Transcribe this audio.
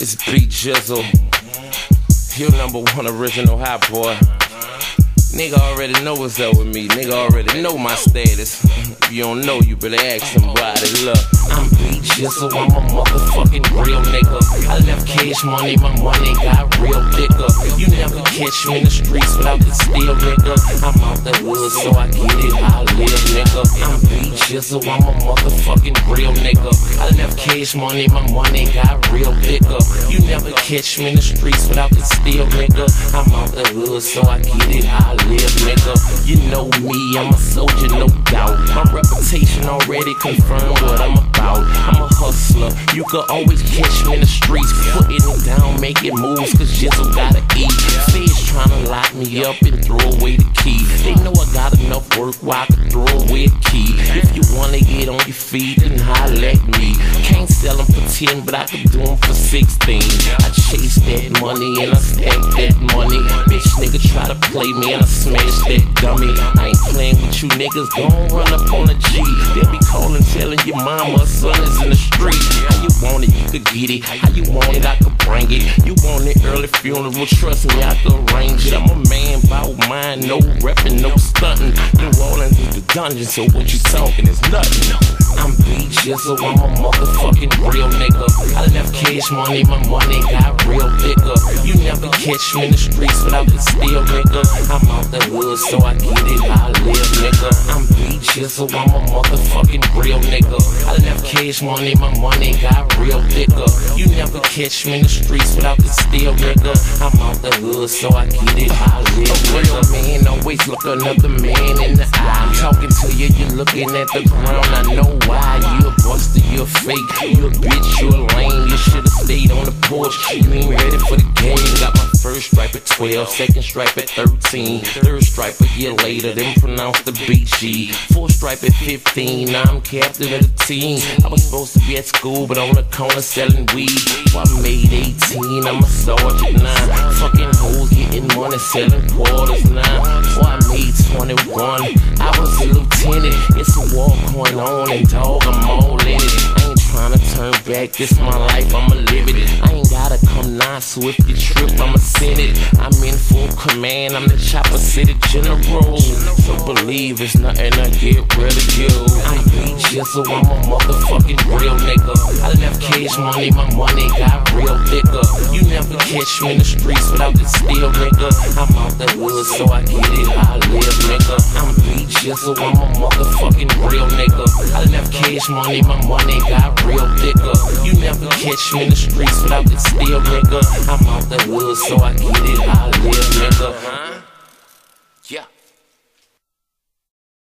It's B. Gizzle. Your number one original hot boy. Nigga already know what's up with me. Nigga already know my status. If you don't know, you better ask somebody. Look, I'm B. Gizzle. I'm a motherfucking real nigga. I left cash money, my money got catch me in the streets without the steel, nigga. I'm out the woods, so I get it. I live, nigga. I'm B. Gizzle. I'm a motherfucking real nigga. I left cash money, my money got real thicker. You never catch me in the streets without the steel, nigga. I'm out the hood, so I get it. I live, nigga. You know me, I'm a soldier, no doubt. My reputation already confirmed what I'm about. I'm a hustler, you could always catch me in the streets, putting it down, making moves, cause Jizzle gotta eat. Feds trying to lock me up and throw away the key. They know I got enough work where I can throw away a key. If you wanna get on your feet, then holler at me. Can't sell them for 10, but I can do them for 16. I chase that money and I stack that money. Bitch nigga try to play me and I smash that dummy. I ain't playing with you niggas, don't run up on a G. They'll be calling, telling your mama, son is in the street. Want it, you could get it. How you want it, I can bring it. You want it early funeral, trust me, I could arrange it. I'm a man about mine, no reppin', no stuntin'. New Orleans is the dungeon, so what you talking is nothing. I'm B. Gizzle, I'm a motherfucking real cash money, my money got real thicker. You never catch me in the streets without the steel, nigga. I'm out the hood, so I get it, I live, nigga. I'm B. Gizzle, I'm a motherfucking real nigga. I left cash money, my money got real thicker. You never catch me in the streets without the steel, nigga. I'm out the hood, so I get it, I live, A real man always look another man in the eye. I'm talking to you, you're looking at the ground, I know why. You a buster, you a fake, you a bitch, you a lame. You should've stayed on the porch, you ain't ready for the game. Got my first stripe at 12, second stripe at 13, third stripe a year later, then pronounced the BG. Fourth stripe at 15, now I'm captain of the team. I was supposed to be at school, but on the corner selling weed. Before I made 18, I'm a sergeant now. Fucking hoes getting money, selling quarters now. Before I made 21, I was a lieutenant. It's a war going on, and dog, I'm all in it. Turn back, this my life, I'ma live it. I ain't gotta come now, so if you trip, I'ma send it. I'm in full command, I'm the chopper city general. So believe it's nothing to get rid of you. I'm Beat so I'm a motherfucking real nigga. I left cash money, my money got real thicker. You never catch me in the streets without the steel, nigga. I'm out the hood, so I get it, I B. Gizzle, I'm a motherfucking real nigga. I left cash money, my money got real thicker. You never catch me in the streets without the steel, nigga. I'm out the hood, so I get it, I live, nigga.